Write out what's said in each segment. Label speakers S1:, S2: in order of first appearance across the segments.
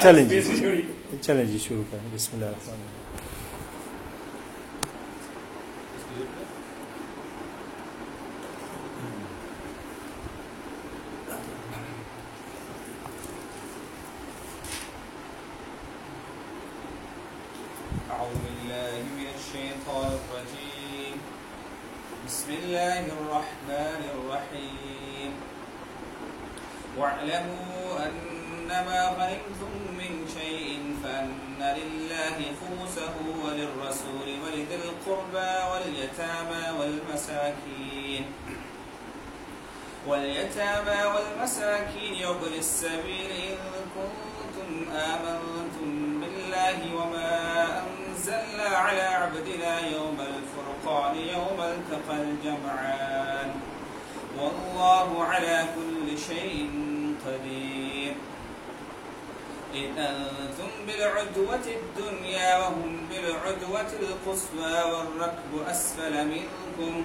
S1: چلیں جی چلیں جی شروع کریں بسم اللہ الرحمن الرحیم
S2: والمساكين وابن السبيل إن كنتم آمنتم بالله وما أنزلنا على عبدنا يوم الفرقان يوم التقى الجمعان. والله على كل شيء قدير. إن أنتم بالعدوة الدنيا وهم بالعدوة القصوى والركب أسفل منكم.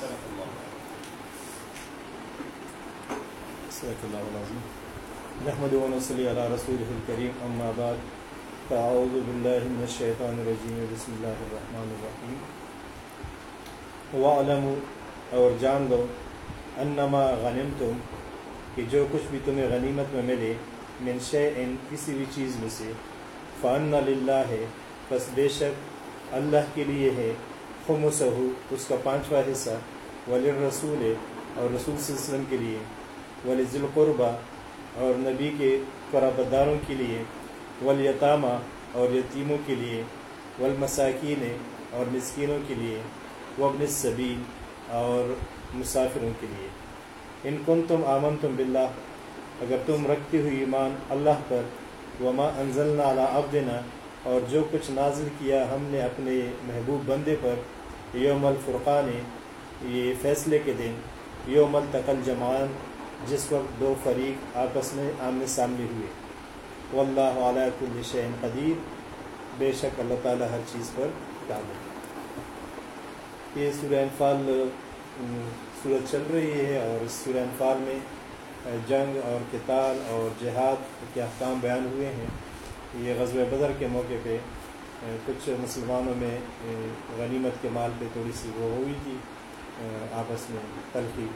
S2: صدق
S1: اللہ العظیم نحمد و نصلی علی رسول الکریم اما بعد فاعوذ باللہ من الشیطان الرجیم بسم اللہ الرحمن الرحیم وعلموا اور جان لو انما غنمتم کہ جو کچھ بھی تمہیں غنیمت میں ملے من شیئن کسی بھی چیز میں سے فان للہ ہے بس بے شک اللہ کے لیے ہے خمسہ اس کا پانچواں حصہ ولی رسول اور رسول صلی اللہ علیہ وسلم کے لیے ولی ذوالقربہ اور نبی کے قرابت داروں کے لیے، ولیتامہ اور یتیموں کے لیے، والمساکین اور مسکینوں کے لیے، وابن السبیل اور مسافروں کے لیے۔ ان کن تم آمن تم بلّہ اگر تم رکھتے ہوئی ایمان اللہ پر، وما انزلنا علی عبدنا، اور جو کچھ نازل کیا ہم نے اپنے محبوب بندے پر یوم الفرقان، یہ فیصلے کے دن، یوم التقل جمان جس وقت دو فریق آپس میں آمنے سامنے ہوئے۔ واللہ علیہ کل شعین قدیر۔ بے شک اللہ تعالیٰ ہر چیز پر قابل یہ سورہ انفال صورت چل رہی ہے اور اس سورہ انفال میں جنگ اور کتال اور جہاد کے احکام بیان ہوئے ہیں۔ یہ غزوہ بدر کے موقع پہ کچھ مسلمانوں میں غنیمت کے مال پہ تھوڑی سی وہ ہوئی تھی آپس میں تلخی۔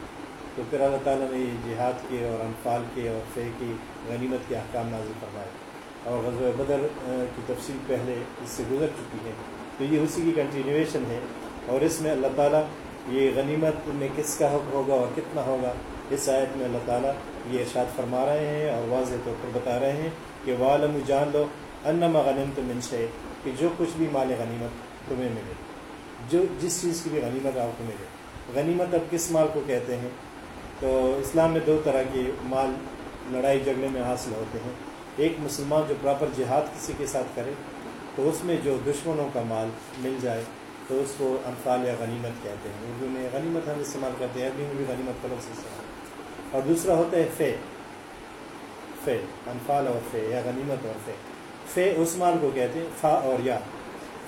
S1: تو پھر اللہ تعالیٰ نے یہ جہاد کے اور انفال کے اور فے کی غنیمت کے احکام نازل فرمائے۔ اور غزوہ بدر کی تفصیل پہلے اس سے گزر چکی ہے۔ تو یہ اسی کی کنٹینویشن ہے۔ اور اس میں اللہ تعالیٰ یہ غنیمت میں کس کا حق ہوگا اور کتنا ہوگا، اس آیت میں اللہ تعالیٰ یہ ارشاد فرما رہے ہیں اور واضح طور پر بتا رہے ہیں کہ والم جان لو انما غنم تم منشے کہ جو کچھ بھی مال غنیمت تمہیں ملے، جو جس چیز کی بھی غنیمت آپ کو ملے۔ غنیمت اب کس مال کو کہتے ہیں؟ تو اسلام میں دو طرح کے مال لڑائی جھگڑے میں حاصل ہوتے ہیں۔ ایک مسلمان جو پراپر جہاد کسی کے ساتھ کرے، تو اس میں جو دشمنوں کا مال مل جائے، تو اس کو انفال یا غنیمت کہتے ہیں۔ اردو میں غنیمت ہم استعمال کرتے ہیں عربی میں بھی غنیمت کا لفظ استعمال اور دوسرا ہوتا ہے فے فے انفال اور فے یا غنیمت اور فے فے اس مال کو کہتے ہیں، فا اور یا۔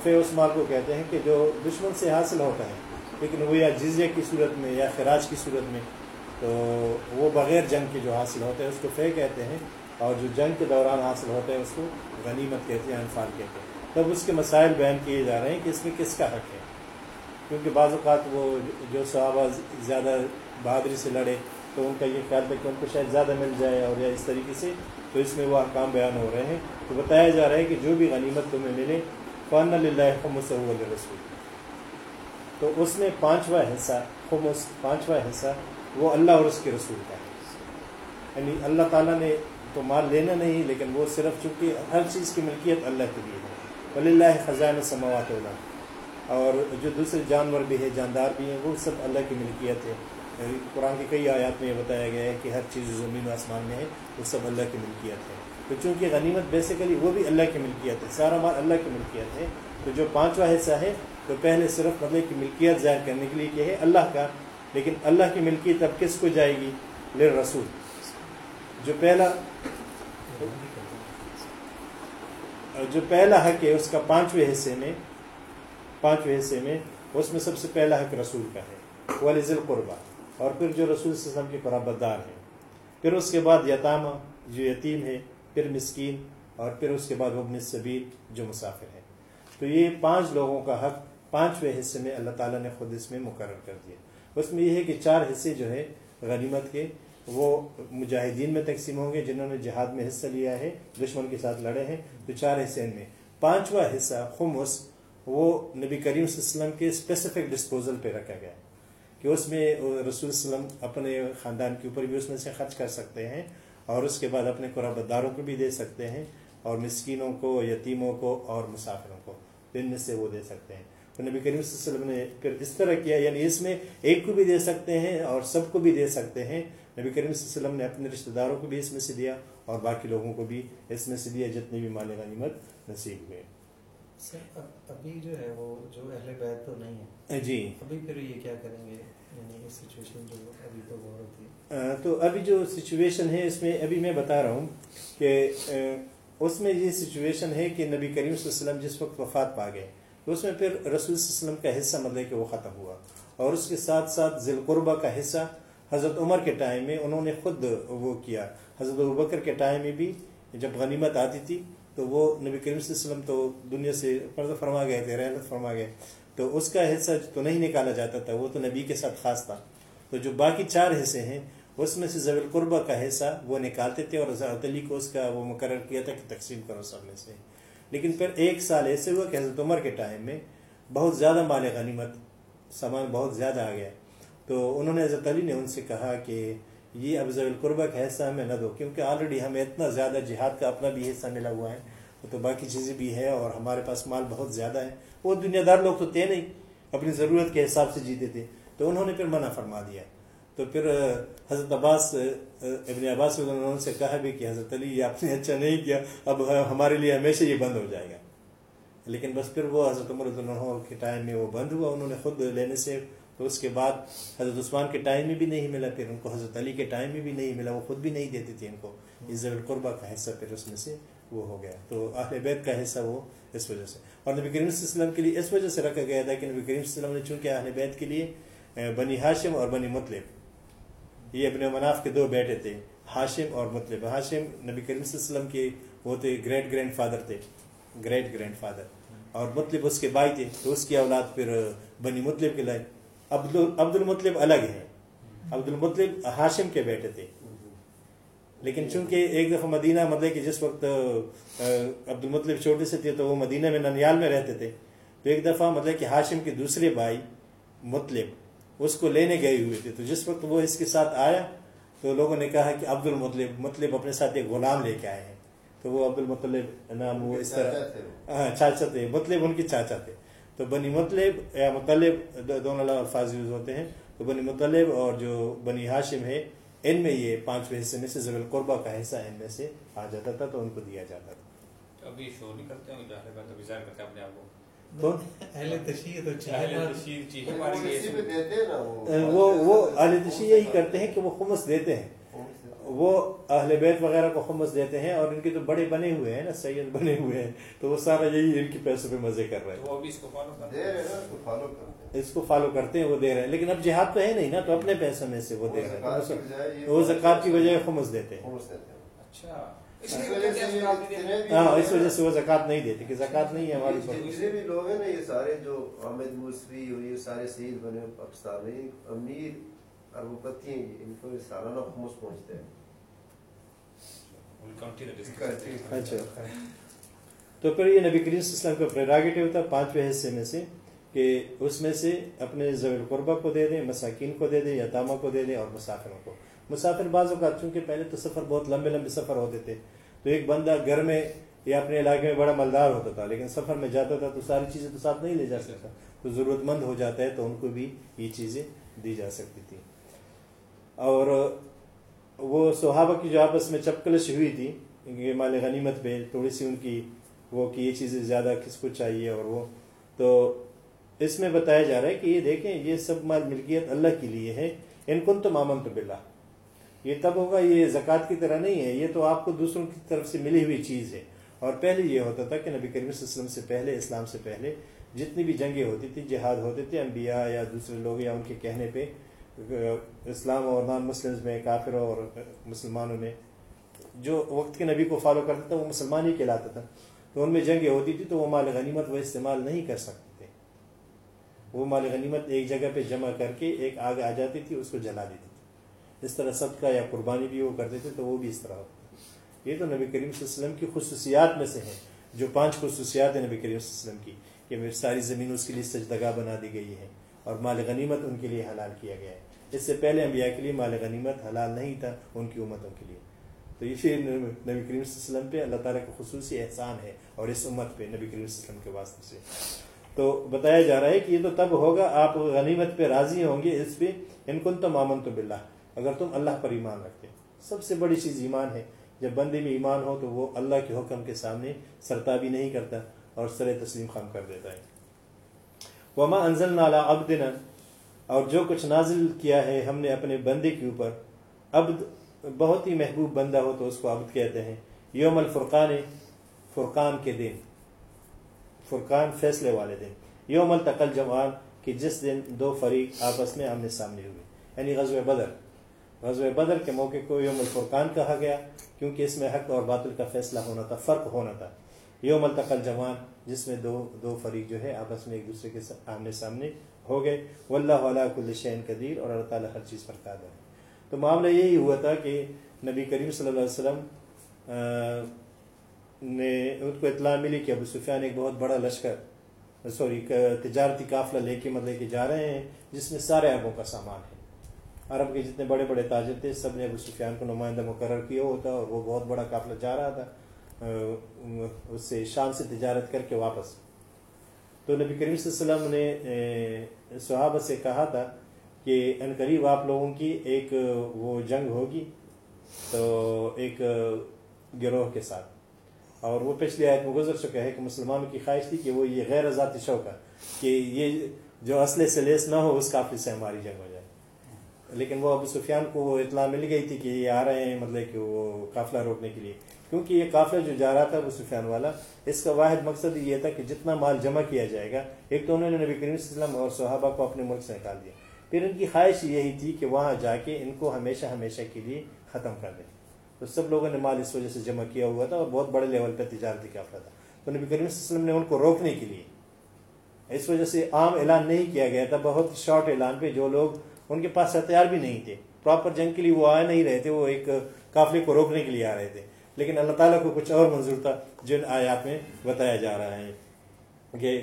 S1: فے اس مال کو کہتے ہیں کہ جو دشمن سے حاصل ہوتا ہے، لیکن وہ یا جزیہ کی صورت میں یا خراج کی صورت میں، تو وہ بغیر جنگ کے جو حاصل ہوتے ہیں اس کو فے کہتے ہیں، اور جو جنگ کے دوران حاصل ہوتا ہے، اس کو غنیمت کہتے ہیں، انفال کہتے ہیں۔ تب اس کے مسائل بیان کیے جا رہے ہیں کہ اس میں کس کا حق ہے۔ کیونکہ بعض اوقات وہ جو صحابہ زیادہ بہادری سے لڑے، تو ان کا یہ خیال تھا کہ ان کو شاید زیادہ مل جائے اور یا اس طریقے سے تو اس میں وہ احکام بیان ہو رہے ہیں تو بتایا جا رہا ہے کہ جو بھی غنیمت تمہیں ملے فن اللہ خمس رسول تو اس میں پانچواں حصہ، خمس، پانچواں حصہ، وہ اللہ اور اس کے رسول کا ہے۔ یعنی اللہ تعالیٰ نے تو مال لینا نہیں، لیکن وہ صرف چونکہ ہر چیز کی ملکیت اللہ کے لیے ہے۔ ولی اللہ خزان سماوات اللہ اور جو دوسرے جانور بھی ہے جاندار بھی ہیں، وہ سب اللہ کی ملکیت ہے۔ یعنی قرآن کی کئی آیات میں یہ بتایا گیا ہے کہ ہر چیز جو زمین و آسمان میں ہے، وہ سب اللہ کی ملکیت ہے۔ تو چونکہ غنیمت بیسیکلی وہ بھی اللہ کی ملکیت ہے، سارا مال اللہ کی ملکیت ہے، تو جو پانچواں حصہ ہے، تو پہلے صرف مطلب کی ملکیت ظاہر کرنے کے لیے کہ ہے اللہ کا، لیکن اللہ کی ملکیت اب کس کو جائے گی؟ لے رسول جو پہلا جو پہلا حق ہے اس کا پانچویں حصے میں پانچویں حصے میں، اس میں سب سے پہلا حق رسول کا ہے وہ علیز القربہ۔ اور پھر جو رسول وسلم کے قرابت دار ہیں۔ پھر اس کے بعد یتامہ، جو یتیم ہے، پھر مسکین، اور پھر اس کے بعد ابن صبیر جو مسافر ہے۔ تو یہ پانچ لوگوں کا حق پانچویں حصے میں اللہ تعالیٰ نے خود اس میں مقرر کر دیا۔ اس میں یہ ہے کہ چار حصے جو ہے غنیمت کے، وہ مجاہدین میں تقسیم ہوں گے، جنہوں نے جہاد میں حصہ لیا ہے، دشمن کے ساتھ لڑے ہیں۔ تو چار حصے میں۔ پانچواں حصہ خمس وہ نبی کریم صلی اللہ علیہ وسلم کے اسپیسیفک ڈسپوزل پہ رکھا گیا کہ اس میں رسول وسلم اپنے خاندان کے اوپر بھی اس میں سے خرچ کر سکتے ہیں اور اس کے بعد اپنے قرابت داروں کو بھی دے سکتے ہیں اور مسکینوں کو، یتیموں کو اور مسافروں کو ان میں سے وہ دے سکتے ہیں۔ تو نبی کریم صلی اللہ علیہ وسلم نے پھر اس طرح کیا یعنی اس میں ایک کو بھی دے سکتے ہیں اور سب کو بھی دے سکتے ہیں۔ نبی کریم صلی اللہ علیہ وسلم نے اپنے رشتہ داروں کو بھی اس میں سے دیا اور باقی لوگوں کو بھی اس میں سے دیا جتنے بھی مال غنیمت نصیب ہوئے۔
S3: ابھی جو ہے وہ جو اہل بیت تو نہیں ہے
S1: جی۔
S3: ابھی پھر یہ کیا کریں گے؟ یعنی سچویشن جو ابھی تو غور ہوتی
S1: ہے۔ تو ابھی جو سچویشن ہے اس میں ابھی میں بتا رہا ہوں کہ اس میں یہ سچویشن ہے کہ نبی کریم صلی اللہ علیہ وسلم جس وقت وفات پا گئے تو اس میں پھر رسول صلی اللہ علیہ وسلم کا حصہ مطلب کہ وہ ختم ہوا۔ اور اس کے ساتھ ساتھ ذیل قربہ کا حصہ حضرت عمر کے ٹائم میں انہوں نے خود وہ کیا۔ حضرت البکر کے ٹائم میں بھی جب غنیمت آتی تھی تو وہ نبی کریم صلی اللہ علیہ وسلم تو دنیا سے فرض فرما گئے تھے رحمت فرما گئے۔ تو اس کا حصہ تو نہیں نکالا جاتا تھا، وہ تو نبی کے ساتھ خاص تھا۔ تو جو باقی چار حصے ہیں، اس میں سے ضوی القربہ کا حصہ وہ نکالتے تھے اور حضرت علی کو اس کا وہ مقرر کیا تھا کہ تقسیم کرو سب میں سے۔ لیکن پھر ایک سال ایسے ہوا کہ حضرت عمر کے ٹائم میں بہت زیادہ مال غنیمت، سامان بہت زیادہ آ گیا۔ تو انہوں نے حضرت علی نے ان سے کہا کہ یہ اب القربہ کا حصہ ہمیں نہ دو، کیونکہ آلریڈی ہمیں اتنا زیادہ جہاد کا اپنا بھی حصہ ملا ہوا ہے تو باقی چیزیں بھی ہے اور ہمارے پاس مال بہت زیادہ ہے۔ وہ دنیا دار لوگ تو تھے نہیں، اپنی ضرورت کے حساب سے جیتے تھے۔ تو انہوں نے پھر منع فرما دیا۔ تو پھر حضرت عباس ابن عباس انہوں سے کہا بھی کہ حضرت علی، یہ آپ نے اچھا نہیں کیا، اب ہمارے لیے ہمیشہ یہ بند ہو جائے گا۔ لیکن بس پھر وہ حضرت عمر کے ٹائم میں وہ بند ہوا، انہوں نے خود لینے سے تو اس کے بعد حضرت عثمان کے ٹائم میں بھی نہیں ملا، پھر ان کو حضرت علی کے ٹائم میں بھی نہیں ملا، وہ خود بھی نہیں دیتے تھے ان کو۔ عزت القربہ کا حصہ پھر اس میں سے وہ ہو گیا۔ تو اہل بیت کا حصہ وہ اس وجہ سے۔ اور نبی کریم صلی اللہ علیہ وسلم کے لیے اس وجہ سے رکھا گیا تھا کہ نبی کریم صلی اللہ علیہ وسلم نے چونکہ اہل بیت کے لیے بنی ہاشم اور بنی مطلب یہ ابن مناف کے دو بیٹے تھے، ہاشم اور مطلب۔ ہاشم نبی کریم صلی اللہ علیہ وسلم کے وہ تھے گریٹ گرینڈ فادر تھے، گریٹ گرینڈ فادر۔ اور مطلب اس کے بھائی تھے، تو اس کی اولاد پھر بنی مطلب کے لائے عبد المطلب الگ ہے عبد المطلب ہاشم کے بیٹے تھے۔ لیکن چونکہ ایک دفعہ مدینہ مطلب کہ جس وقت عبد المطلب چھوٹے سے تھے تو وہ مدینہ میں ننیال میں رہتے تھے۔ تو ایک دفعہ مطلب کہ ہاشم کے دوسرے بھائی مطلب اس کو لینے گئے ہوئے تھے۔ تو جس وقت وہ اس کے ساتھ آیا تو لوگوں نے کہا کہ عبد المطلب مطلب اپنے ساتھ ایک غلام لے کے آئے ہیں۔ تو وہ عبد المطلب نام وہ اس طرح ہاں چاچا تھے مطلب ان کے چاچا تھے۔ تو بنی مطلب یا مطلب دونوں الفاظ یوز ہوتے ہیں۔ تو بنی مطلب اور جو بنی ہاشم ہے ان میں یہ پانچویں حصے میں سے زبل قربہ کا حصہ ان میں سے آ جاتا تھا تو ان کو دیا جاتا تھا۔
S2: ابھی شو نہیں کرتے ظاہر کرتے ہیں اپنے آپ کو۔
S4: وہ۔
S1: وہ وہ اہل تشیع یہی کرتے ہیں کہ وہ خمس دیتے ہیں۔ وہ اہل بیت وغیرہ کو خمس دیتے ہیں اور ان کے تو بڑے بنے ہوئے ہیں نا سید بنے ہوئے ہیں۔ تو وہ سارا یہی ان کے پیسوں پہ مزے کر رہے ہیں۔
S2: وہ اس کو فالو کرتے ہیں۔
S4: رہے ہیں نا تو فالو کرتے ہیں۔
S1: اس کو فالو کرتے ہیں وہ دے رہے ہیں۔ لیکن اب جہاد تو ہے نہیں نا تو اپنے پیسوں میں سے وہ دے رہے ہیں۔ وہ زکوٰۃ کی بجائے خمس دیتے ہیں۔
S4: خمس دیتے ہیں۔
S2: اچھا۔
S4: وجہ
S1: ہاں اس وجہ سے وہ زکوٰۃ نہیں دیتے کہ زکوٰۃ نہیں ہے ہماری
S4: جتنے بھی لوگ ہیں نا یہ سارے جو حامد موسوی اور یہ سارے سید بنے ہوئے پاکستان امیر اربوپتی ہیں ان کو یہ سالانہ خمس پہنچتے ہیں۔
S1: اچھا۔ تو پھر یہ نبی کریم صلی اللہ علیہ وسلم کا پریراگیٹو تھا پانچویں حصے میں سے کہ اس میں سے اپنے ذوی القربہ کو دے دیں مساکین کو دے دیں یتامہ کو دے دیں اور مسافروں کو۔ مسافر بعض اوقات چونکہ پہلے تو سفر بہت لمبے لمبے سفر ہوتے تھے تو ایک بندہ گھر میں یا اپنے علاقے میں بڑا مالدار ہوتا تھا لیکن سفر میں جاتا تھا تو ساری چیزیں تو ساتھ نہیں لے جا سکتا۔ تو ضرورت مند ہو جاتا ہے تو ان کو بھی یہ چیزیں دی جا سکتی تھی اور وہ صحابہ کی جو آپس میں چپکلش ہوئی تھی یہ مال غنیمت پہ تھوڑی سی ان کی وہ کہ یہ چیزیں زیادہ کس کو چاہیے اور وہ۔ تو اس میں بتایا جا رہا ہے کہ یہ دیکھیں، یہ سب مال ملکیت اللہ کے لیے ہے۔ ان کن تو مامن تو بلا یہ تب ہوگا، یہ زکوٰۃ کی طرح نہیں ہے، یہ تو آپ کو دوسروں کی طرف سے ملی ہوئی چیز ہے۔ اور پہلے یہ ہوتا تھا کہ نبی کریم صلی اللہ علیہ وسلم سے پہلے، اسلام سے پہلے، جتنی بھی جنگیں ہوتی تھی جہاد ہوتے تھے، انبیاء یا دوسرے لوگ یا ان کے کہنے پہ اسلام اور نان مسلمز میں کافروں اور مسلمانوں میں جو وقت کے نبی کو فالو کرتا تھا وہ مسلمان ہی کہلاتا تھا تو ان میں جنگیں ہوتی تھی، تو وہ مال غنیمت وہ استعمال نہیں کر سکتے۔ تھے وہ مال غنیمت ایک جگہ پہ جمع کر کے ایک آگ آ جاتی تھی، اس کو جلا دیتی تھی۔ اس طرح صدقہ یا قربانی بھی وہ کرتے تھے تو وہ بھی اس طرح ہوتا تھا۔ یہ تو نبی کریم صلی اللہ علیہ وسلم کی خصوصیات میں سے ہیں، جو پانچ خصوصیات ہیں نبی کریم صلی اللہ علیہ وسلم کی، کہ میری ساری زمین اس کے لیے سجدگاہ بنا دی گئی ہے اور مال غنیمت ان کے لیے حلال کیا گیا ہے۔ اس سے پہلے انبیاء کے لیے مال غنیمت حلال نہیں تھا ان کی امتوں کے لیے۔ تو یہ پھر نبی کریم صلی اللہ علیہ وسلم پہ اللہ تعالیٰ کا خصوصی احسان ہے اور اس امت پہ نبی کریم صلی اللہ علیہ وسلم کے واسطے سے۔ تو بتایا جا رہا ہے کہ یہ تو تب ہوگا آپ غنیمت پہ راضی ہوں گے اس پہ ان کن تو مامن تو بلّہ اگر تم اللہ پر ایمان رکھتے۔ سب سے بڑی چیز ایمان ہے۔ جب بندے میں ایمان ہو تو وہ اللہ کے حکم کے سامنے سرتابی نہیں کرتا اور سر تسلیم خام کر دیتا ہے۔ وما انزل نالا ابدن اور جو کچھ نازل کیا ہے ہم نے اپنے بندے کے اوپر، عبد بہت ہی محبوب بندہ ہو تو اس کو عبد کہتے ہیں۔ یوم الفرقان، فرقان کے دن، فرقان فیصلے والے دن۔ یوم التقل جوان کہ جس دن دو فریق آپس میں آمنے سامنے ہوئے۔ یعنی غزوہ بدر۔ غزوہ بدر کے موقع کو یوم الفرقان کہا گیا، کیونکہ اس میں حق اور باطل کا فیصلہ ہونا تھا، فرق ہونا تھا۔ یوم التقل جوان جس میں دو دو فریق جو ہے آپس میں ایک دوسرے کے آمنے سامنے ہو گئے۔ واللہ علیہ کل شین قدیر اور اللہ تعالیٰ ہر چیز پر قادر ہے۔ تو معاملہ یہی ہوا تھا کہ نبی کریم صلی اللہ علیہ وسلم نے ان کو اطلاع ملی کہ ابو سفیان ایک بہت بڑا لشکر، سوری تجارتی قافلہ لے کے مطلب کہ جا رہے ہیں، جس میں سارے عربوں کا سامان ہے۔ عرب کے جتنے بڑے بڑے تاجر تھے، سب نے ابو سفیان کو نمائندہ مقرر کیا ہوتا اور وہ بہت بڑا قافلہ جا رہا تھا اس سے شام سے تجارت کر کے واپس۔ تو نبی کریم صلی اللہ علیہ وسلم نے صحابہ سے کہا تھا کہ ان قریب آپ لوگوں کی ایک، وہ جنگ ہوگی تو ایک، گروہ کے ساتھ۔ اور وہ پچھلی آیت میں گزر چکا ہے کہ مسلمانوں کی خواہش تھی کہ وہ یہ غیر ذاتی شوق ہے کہ یہ جو اسلحے سے لیس نہ ہو، اس قافلے سے ہماری جنگ ہو جائے۔ لیکن وہ ابو سفیان کو وہ اطلاع مل گئی تھی کہ یہ آ رہے ہیں مطلب کہ وہ قافلہ روکنے کے لیے۔ کیونکہ یہ قافلہ جو جا رہا تھا ابو سفیان والا، اس کا واحد مقصد یہ تھا کہ جتنا مال جمع کیا جائے گا، ایک تو انہوں نے نبی کریم صلی اللہ علیہ وسلم اور صحابہ کو اپنے ملک سے نکال دیا۔ پھر ان کی خواہش یہی تھی کہ وہاں جا کے ان کو ہمیشہ ہمیشہ کے لیے ختم کر دیں۔ تو سب لوگوں نے مال اس وجہ سے جمع کیا ہوا تھا اور بہت بڑے لیول پہ تجارتی قافلہ تھا۔ تو نبی کریم صلی اللہ علیہ وسلم نے ان کو روکنے کے لیے اس وجہ سے عام اعلان نہیں کیا گیا تھا، بہت شارٹ اعلان پہ جو لوگ ان کے پاس ہتھیار بھی نہیں تھے۔ پراپر جنگ کے لیے وہ آ نہیں رہے تھے، وہ ایک قافلے کو روکنے کے لیے آ رہے تھے۔ لیکن اللہ تعالیٰ کو کچھ اور منظور تھا جن آیات میں بتایا جا رہا ہے۔ کہ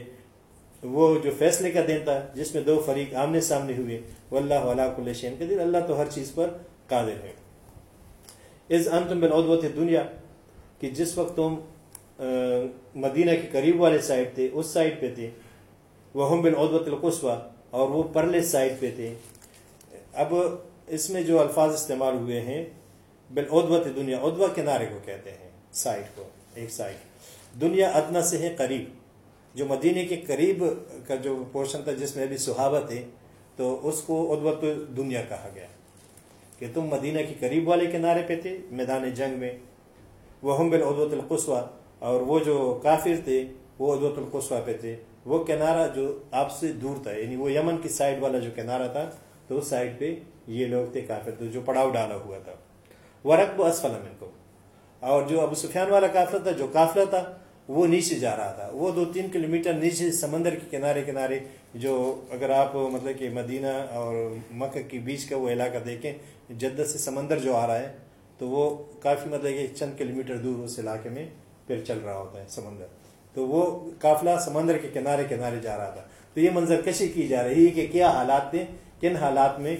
S1: وہ جو فیصلے کا دن تھا، جس میں دو فریق آمنے سامنے ہوئے وہ اللہ علیہ کل شین قدیر، اللہ تو ہر چیز پر قادر ہے۔ از ان تم بن دنیا کہ جس وقت تم مدینہ کے قریب والے سائڈ تھے، اس سائڈ پہ تھے وہ ہم بن القصوہ اور وہ پرلے سائڈ پہ تھے۔ اب اس میں جو الفاظ استعمال ہوئے ہیں بن ادوت دنیا ادوا کنارے کو کہتے ہیں سائڈ کو، ایک سائڈ دنیا ادنا سے ہے قریب۔ جو مدینے کے قریب کا جو پورشن تھا، جس میں ابھی صحابہ تھے، تو اس کو ادوت دنیا کہا گیا۔ کہ تم مدینہ کے قریب والے کنارے پہ تھے، میدان جنگ میں۔ وہ ہم بن ادوت القصوہ، اور وہ جو کافر تھے، وہ ادوت القصوہ پہ تھے۔ وہ کنارہ جو آپ سے دور تھا یعنی وہ یمن کی سائڈ والا جو کنارہ تھا، تو اس سائڈ پہ یہ لوگ تھے کافر تھے جو پڑاؤ ڈالا ہوا تھا۔ وہ رقب اسفل کو اور جو ابو سفیان والا قافلہ تھا، جو قافلہ تھا، وہ نیچے جا رہا تھا۔ وہ دو تین کلومیٹر نیچے سمندر کے کنارے کنارے جو اگر آپ مطلب کہ مدینہ اور مکہ کے بیچ کا وہ علاقہ دیکھیں، جدہ سے سمندر جو آ رہا ہے، تو وہ کافی مطلب کہ چند کلومیٹر دور اس علاقے میں پھر چل رہا ہوتا ہے سمندر۔ تو وہ قافلہ سمندر کے کنارے کنارے جا رہا تھا۔ تو یہ منظر کشی کی جا رہی ہے کہ کیا حالات تھے کن حالات میں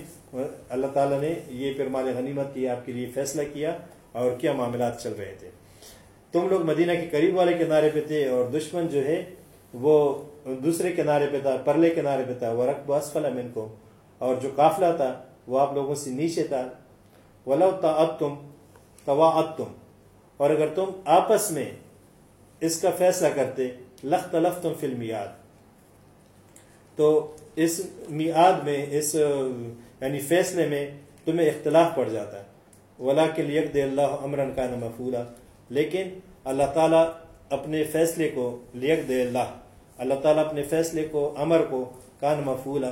S1: اللہ تعالیٰ نے یہ پھر مال غنیمت کی آپ کے لیے فیصلہ کیا اور کیا معاملات چل رہے تھے۔ تم لوگ مدینہ کے قریب والے کنارے پہ تھے اور دشمن جو ہے وہ دوسرے کنارے پہ تھا، پرلے کنارے پہ تھا۔ وہ رقب اسفل امن کو اور جو قافلہ تھا، وہ آپ لوگوں سے نیچے تھا۔ ولو تم توا تم اور اگر تم آپس میں اس کا فیصلہ کرتے لخت لخ تم فلم تو اس میعاد میں، اس یعنی فیصلے میں تمہیں اختلاف پڑ جاتا ہے۔ ولا کے لیک دے اللہ عمران کا نمفولہ لیکن اللہ تعالیٰ اپنے فیصلے کو لیک دے اللہ اللہ تعالیٰ اپنے فیصلے کو، امر کو کان مفولہ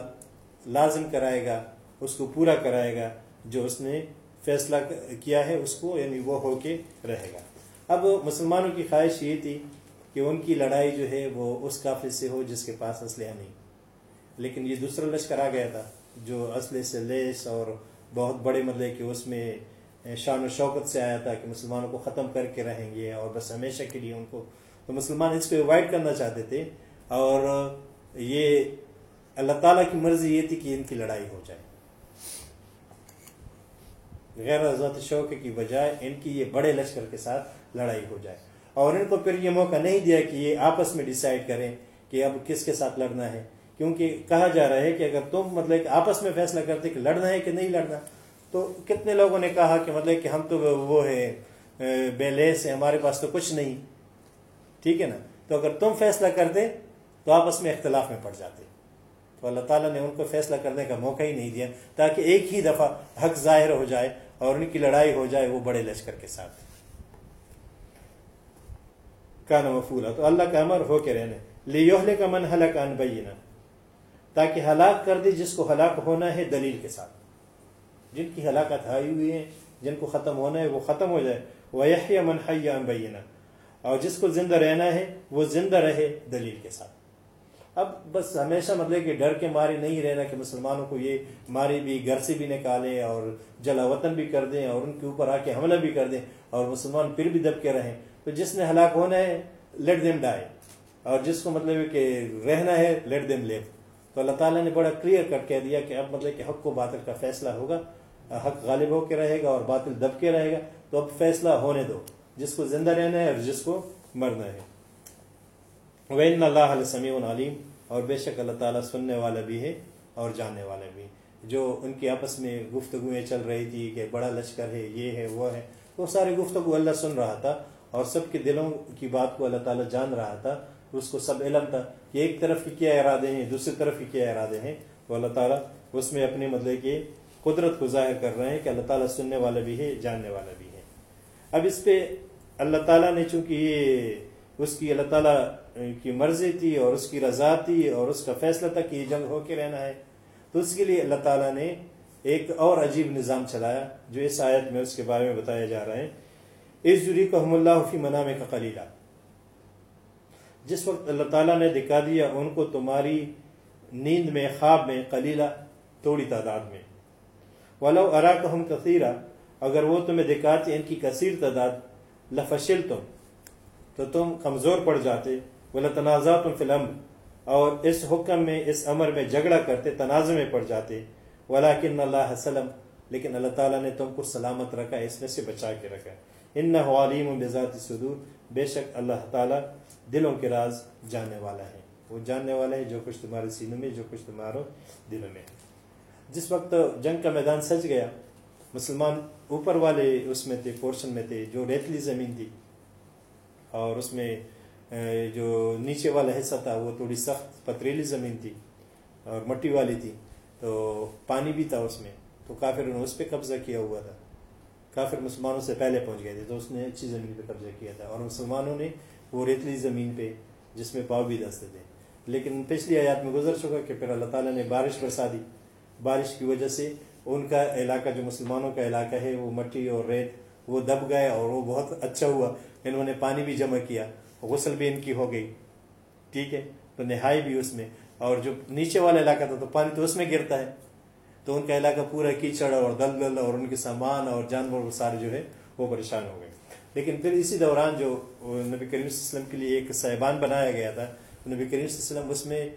S1: لازم کرائے گا، اس کو پورا کرائے گا، جو اس نے فیصلہ کیا ہے، اس کو یعنی وہ ہو کے رہے گا۔ اب مسلمانوں کی خواہش یہ تھی کہ ان کی لڑائی جو ہے، وہ اس قافلے سے ہو جس کے پاس اسلحہ نہیں۔ لیکن یہ دوسرا لشکر آ گیا تھا۔ جو اسلحے سے لیس اور بہت بڑے مطلب کہ اس میں شان و شوکت سے آیا تھا کہ مسلمانوں کو ختم کر کے رہیں گے اور بس ہمیشہ کے لیے ان کو تو مسلمان اس کو اوائڈ کرنا چاہتے تھے اور یہ اللہ تعالیٰ کی مرضی یہ تھی کہ ان کی لڑائی ہو جائے۔ غیر حضرت شوق کی بجائے ان کی یہ بڑے لشکر کے ساتھ لڑائی ہو جائے۔ اور ان کو پھر یہ موقع نہیں دیا کہ یہ آپس میں ڈیسائیڈ کریں کہ اب کس کے ساتھ لڑنا ہے۔ کیونکہ کہا جا رہا ہے کہ اگر تم مطلب کہ آپس میں فیصلہ کرتے کہ لڑنا ہے کہ نہیں لڑنا، تو کتنے لوگوں نے کہا کہ مطلب کہ ہم تو وہ ہے بے لیس ہے ہمارے پاس تو کچھ نہیں۔ ٹھیک ہے نا؟ تو اگر تم فیصلہ کرتے تو آپس میں اختلاف میں پڑ جاتے۔ تو اللہ تعالیٰ نے ان کو فیصلہ کرنے کا موقع ہی نہیں دیا، تاکہ ایک ہی دفعہ حق ظاہر ہو جائے اور ان کی لڑائی ہو جائے وہ بڑے لشکر کے ساتھ۔ کا نمفولا تو اللہ کا امر ہو کے رہنے۔ لیوہلے کا من حلق ان بینا تاکہ ہلاک کر دے جس کو ہلاک ہونا ہے دلیل کے ساتھ۔ جن کی ہلاکت آئی ہوئی ہے، جن کو ختم ہونا ہے، وہ ختم ہو جائے۔ وہ من حیا بینا اور جس کو زندہ رہنا ہے، وہ زندہ رہے دلیل کے ساتھ۔ اب بس ہمیشہ مطلب کہ ڈر کے مارے نہیں رہنا کہ مسلمانوں کو یہ مارے بھی، گھر سے بھی نکالیں اور جلا وطن بھی کر دیں اور ان کے اوپر آ کے حملہ بھی کر دیں اور مسلمان پھر بھی دب کے رہیں۔ تو جس نے ہلاک ہونا ہے لیٹ دیم ڈائے اور جس کو مطلب کہ رہنا ہے لیٹ دیم لیو تو اللہ تعالیٰ نے بڑا کلیئر کر کہہ دیا کہ اب مطلب کہ حق کو باطل کا فیصلہ ہوگا، حق غالب ہو کے رہے گا اور باطل دب کے رہے گا، تو اب فیصلہ ہونے دو، جس کو زندہ رہنا ہے اور جس کو مرنا ہے۔ وین اللہ علیہ سمیع علیم اور بے شک اللہ تعالیٰ سننے والا بھی ہے اور جاننے والا بھی۔ جو ان کی آپس میں گفتگویں چل رہی تھی کہ بڑا لشکر ہے، یہ ہے، وہ ہے، وہ سارے گفتگو اللہ سن رہا تھا اور سب کے دلوں کی بات کو اللہ تعالیٰ جان رہا تھا اس کو سب علم تھا۔ کہ ایک طرف کی کیا ارادے ہیں، دوسری طرف کی کیا ارادے ہیں، تو اللہ تعالیٰ اس میں اپنے مطلب کہ قدرت کو ظاہر کر رہے ہیں کہ اللہ تعالیٰ سننے والا بھی ہے، جاننے والا بھی ہے۔ اب اس پہ اللہ تعالیٰ نے چونکہ یہ اس کی اللہ تعالیٰ کی مرضی تھی اور اس کی رضا تھی اور اس کا فیصلہ تھا کہ یہ جنگ ہو کے رہنا ہے، تو اس کے لیے اللہ تعالیٰ نے ایک اور عجیب نظام چلایا، جو اس آیت میں اس کے بارے میں بتایا جا رہا ہے۔ اس جری کو ہم اللہ فی منام کا قلیلہ جس وقت اللہ تعالیٰ نے دکھا دیا ان کو تمہاری نیند میں، خواب میں قلیلہ توڑی تعداد میں۔ ولو ارا کو ہم کثیرہ اگر وہ تمہیں دکھاتے ان کی کثیر تعداد لفشل تم تو تم کمزور پڑ جاتے۔ بولا تنازع تم فلم اور اس حکم میں، اس امر میں جھگڑا کرتے، تنازع میں پڑ جاتے۔ ولاکن اللہ وسلم لیکن اللہ تعالیٰ نے تم کو سلامت رکھا، اس میں سے بچا کے رکھا۔ ان علیم و بذات صدور بے شک اللہ تعالیٰ دلوں کے راز جاننے والا ہے۔ وہ جاننے والا ہے جو کچھ تمہارے سینوں میں، جو کچھ تمہارے دلوں میں۔ جس وقت جنگ کا میدان سج گیا، مسلمان اوپر والے اس میں تھے، پورشن میں تھے، جو ریتلی زمین تھی، اور اس میں جو نیچے والا حصہ تھا، وہ تھوڑی سخت پتریلی زمین تھی اور مٹی والی تھی، تو پانی بھی تھا اس میں۔ تو کافر نے اس پہ قبضہ کیا ہوا تھا۔ کافر مسلمانوں سے پہلے پہنچ گئے تھے، تو اس نے اچھی زمین پہ قبضہ کیا تھا، اور مسلمانوں نے وہ ریتلی زمین پہ، جس میں پاؤ بھی دستے تھے۔ لیکن پچھلی آیات میں گزر چکا کہ پھر اللہ تعالیٰ نے بارش برسا دی۔ بارش کی وجہ سے ان کا علاقہ، جو مسلمانوں کا علاقہ ہے، وہ مٹی اور ریت وہ دب گئے اور وہ بہت اچھا ہوا۔ انہوں نے پانی بھی جمع کیا، غسل بھی ان کی ہو گئی۔ ٹھیک ہے، تو نہائی بھی اس میں۔ اور جو نیچے والا علاقہ تھا، تو پانی تو اس میں گرتا ہے۔ تو ان کا علاقہ پورا کیچڑ اور دلدل اور ان کے سامان اور جانور سارے جو ہے وہ پریشان ہو گئے۔ لیکن پھر اسی دوران جو نبی کریم صلی اللہ علیہ وسلم کے لیے ایک صاحبان بنایا گیا تھا نبی کریم صلی اللہ علیہ وسلم اس میں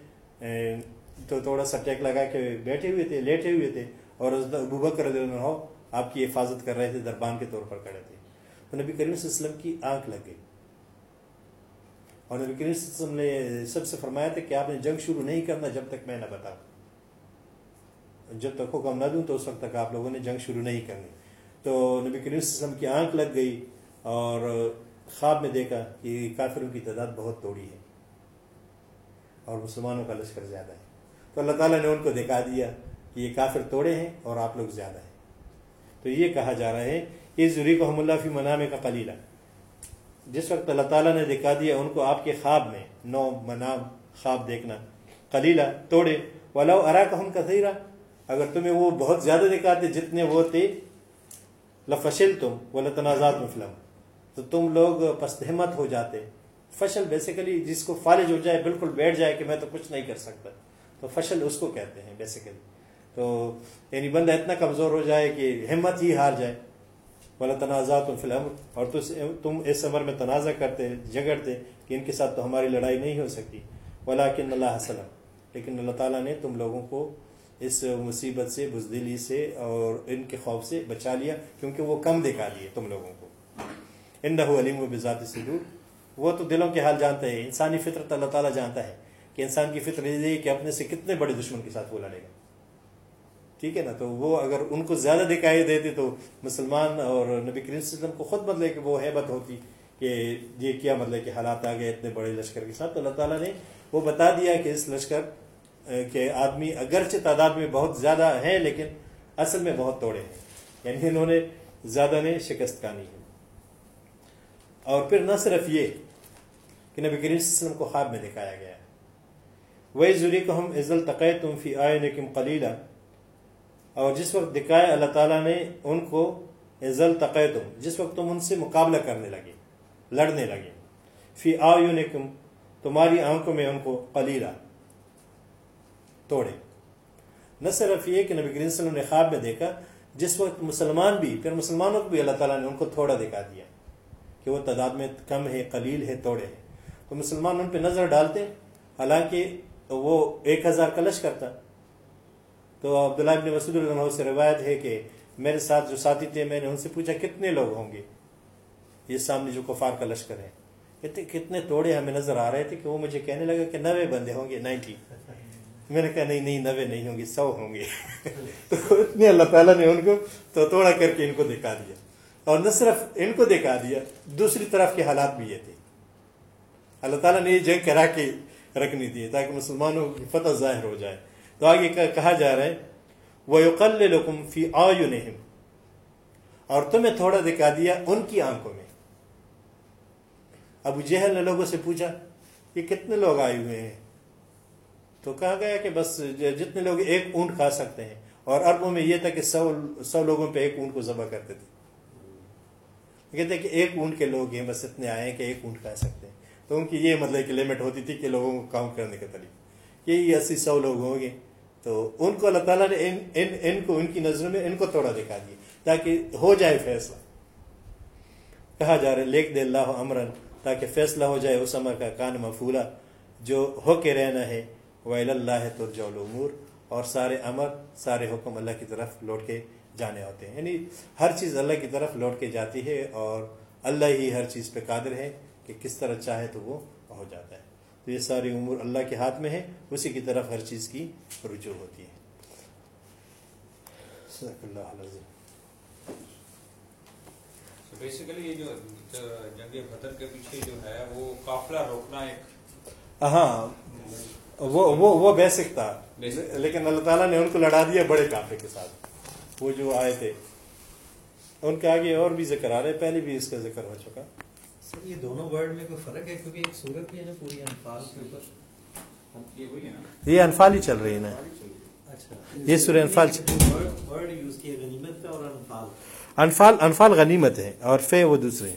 S1: تو تھوڑا سا ٹیک لگا کے بیٹھے ہوئے تھے، لیٹے ہوئے تھے اور ابو بکر رضی اللہ عنہ آپ کی حفاظت کر رہے تھے، دربان کے طور پر کھڑے تھے۔ تو نبی کریم صلی اللہ علیہ وسلم کی آنکھ لگ گئی۔ اور نبی کریم صلی اللہ علیہ وسلم نے سب سے فرمایا تھا کہ آپ نے جنگ شروع نہیں کرنا جب تک میں نہ بتاؤں۔ جب تک حکم نہ دوں تو اس وقت تک آپ لوگوں نے جنگ شروع نہیں کرنی۔ تو نبی کریم صلی اللہ علیہ وسلم کی آنکھ لگ گئی اور خواب میں دیکھا کہ کافروں کی تعداد بہت توڑی ہے اور مسلمانوں کا لشکر زیادہ ہے۔ تو اللہ تعالیٰ نے ان کو دکھا دیا کہ یہ کافر توڑے ہیں اور آپ لوگ زیادہ ہیں۔ تو یہ کہا جا رہا ہے کہ ضروری کو ہم اللہ فی منام کا قلیلہ جس وقت اللہ تعالیٰ نے دکھا دیا ان کو آپ کے خواب میں نو منام خواب دیکھنا قلیلہ توڑے۔ ولاؤ ارا کا ہم کثیرہ اگر تمہیں وہ بہت زیادہ دکھاتے جتنے وہ تھے لفشل تم وہ لتنازعات میں فلم تو تم لوگ پست ہمت ہو جاتے۔ فشل بیسیکلی جس کو فالج ہو جائے، بالکل بیٹھ جائے کہ میں تو کچھ نہیں کر سکتا۔ تو فشل اس کو کہتے ہیں بیسیکلی تو یعنی بندہ اتنا کمزور ہو جائے کہ ہمت ہی ہار جائے۔ بولا تنازع تم فلم اور تم اس عمر میں تنازع کرتے جگڑتے کہ ان کے ساتھ تو ہماری لڑائی نہیں ہو سکتی۔ ولا کن اللہ وسلم لیکن اللہ تعالیٰ نے تم لوگوں کو اس مصیبت سے، بزدلی سے اور ان کے خوف سے بچا لیا، کیونکہ وہ کم دکھا دیے تم لوگوں کو۔ ان علیم و بذات صدور۔ وہ تو دلوں کے حال جانتا ہے، انسانی فطرت اللہ تعالیٰ جانتا ہے کہ انسان کی فطر یہ ہے کہ اپنے سے کتنے بڑے دشمن کے ساتھ وہ لڑے گا۔ ٹھیک ہے نا؟ تو وہ اگر ان کو زیادہ دکھائی دیتے تو مسلمان اور نبی کریم صلی اللہ علیہ وسلم کو خود بدلے کہ وہ حیبت ہوتی کہ یہ کیا مطلب کہ حالات آ گئے اتنے بڑے لشکر کے ساتھ۔ تو اللہ تعالیٰ نے وہ بتا دیا کہ اس لشکر کے آدمی اگرچہ تعداد میں بہت زیادہ ہیں، لیکن اصل میں بہت توڑے ہیں۔ یعنی انہوں نے زیادہ نے شکست کانی ہے اور پھر نہ صرف یہ کہ نبی کریم صلی اللہ علیہ وسلم کو خواب میں دکھایا گیا۔ وہی ضروری کو ہم عزل تقے تم فی آئے لیکن قلیلہ اور جس وقت دکھائے اللہ تعالیٰ نے ان کو عزل تقے تم جس وقت تم ان سے مقابلہ کرنے لگے، لڑنے لگے۔ فی آئے تمہاری آنکھوں میں ان کو قلیلہ توڑے۔ نہ صرف یہ کہ نبی کریم صلی اللہ علیہ وسلم نے خواب میں دیکھا، جس وقت مسلمان بھی، پھر مسلمانوں کو بھی اللہ تعالیٰ نے ان کو تھوڑا دکھا دیا کہ وہ تعداد میں کم ہے، قلیل ہے، توڑے ہیں۔ تو مسلمان ان پہ نظر ڈالتے، حالانکہ وہ ایک ہزار کلش کرتا۔ تو عبداللہ ابن مسعود اللہ سے روایت ہے کہ میرے ساتھ جو ساتھی تھے، میں نے ان سے پوچھا کتنے لوگ ہوں گے؟ یہ سامنے جو کفار کا لشکر ہے کتنے کتنے توڑے ہمیں نظر آ رہے تھے کہ وہ مجھے کہنے لگا کہ نوے بندے ہوں گے، نائنٹی۔ میں نے کہا، نہیں نہیں، نوے نہیں ہوں گے، سو ہوں گے۔ تو اتنے اللہ تعالیٰ نے ان کو تو توڑا کر کے ان کو دکھا دیا۔ اور نہ صرف ان کو دکھا دیا، دوسری طرف کے حالات بھی یہ تھے۔ اللہ تعالیٰ نے یہ جنگ کرا کے رکھنی تھی تاکہ مسلمانوں کی فتح ظاہر ہو جائے۔ تو آگے کہا جا رہا ہے وہ یقل لکم فی آیونہم اور تمہیں تھوڑا دکھا دیا ان کی آنکھوں میں۔ ابو جہل نے لوگوں سے پوچھا، یہ کتنے لوگ آئے ہوئے ہیں؟ تو کہا گیا کہ بس جتنے لوگ ایک اونٹ کھا سکتے ہیں اور عربوں میں یہ تھا کہ سو سو لوگوں پہ ایک اونٹ کو ذبح کرتے تھے۔ کہتے ہیں کہ ایک اونٹ کے لوگ ہیں بس اتنے آئے ہیں کہ ایک اونٹ کھا سکتے ہیں۔ تو ان کی یہ مطلب کہ لمٹ ہوتی تھی کہ لوگوں کو کام کرنے کا طریقہ۔ یہ اسی سو لوگ ہوں گے۔ تو ان کو اللہ تعالیٰ نے ان ان, ان کو ان کی نظروں میں ان کو توڑا دکھا دیا تاکہ ہو جائے فیصلہ۔ کہا جا رہا ہے لیک دے اللہ امرن تاکہ فیصلہ ہو جائے اس امر کا کان مفولہ جو ہو کے رہنا ہے۔ وہ اللہ ترجع العمور اور سارے امر سارے حکم اللہ کی طرف لوٹ کے جانے ہوتے ہیں۔ یعنی ہر چیز اللہ کی طرف لوٹ کے جاتی ہے اور اللہ ہی ہر چیز پہ قادر ہے کہ کس طرح چاہے تو وہ ہو جاتا ہے۔ تو یہ ساری امور اللہ کے ہاتھ میں ہے اسی کی طرف ہر چیز کی رجوع ہوتی ہے۔
S2: بیسیکلی یہ جو جنگ کے پیچھے جو ہے وہ قافلہ روکنا ایک
S1: ہاں وہ وہ وہ بیسک تھا۔ لیکن اللہ تعالیٰ نے ان کو لڑا دیا بڑے کافے کے ساتھ۔ وہ جو آئے تھے ان کے آگے اور بھی ذکر آ رہے پہلے بھی اس کا ذکر ہو چکا۔
S3: سر یہ دونوں ورڈ میں کوئی فرق ہے؟ کیونکہ ایک صورت بھی ہے نا پوری انفال کے اوپر۔
S2: یہ وہی ہے نا۔
S1: یہ انفال ہی چل رہی ہے نا۔
S3: اچھا۔
S1: یہ سورہ انفال
S3: انفال۔
S1: انفال انفال غنیمت ہے اور فے وہ دوسرے ہیں۔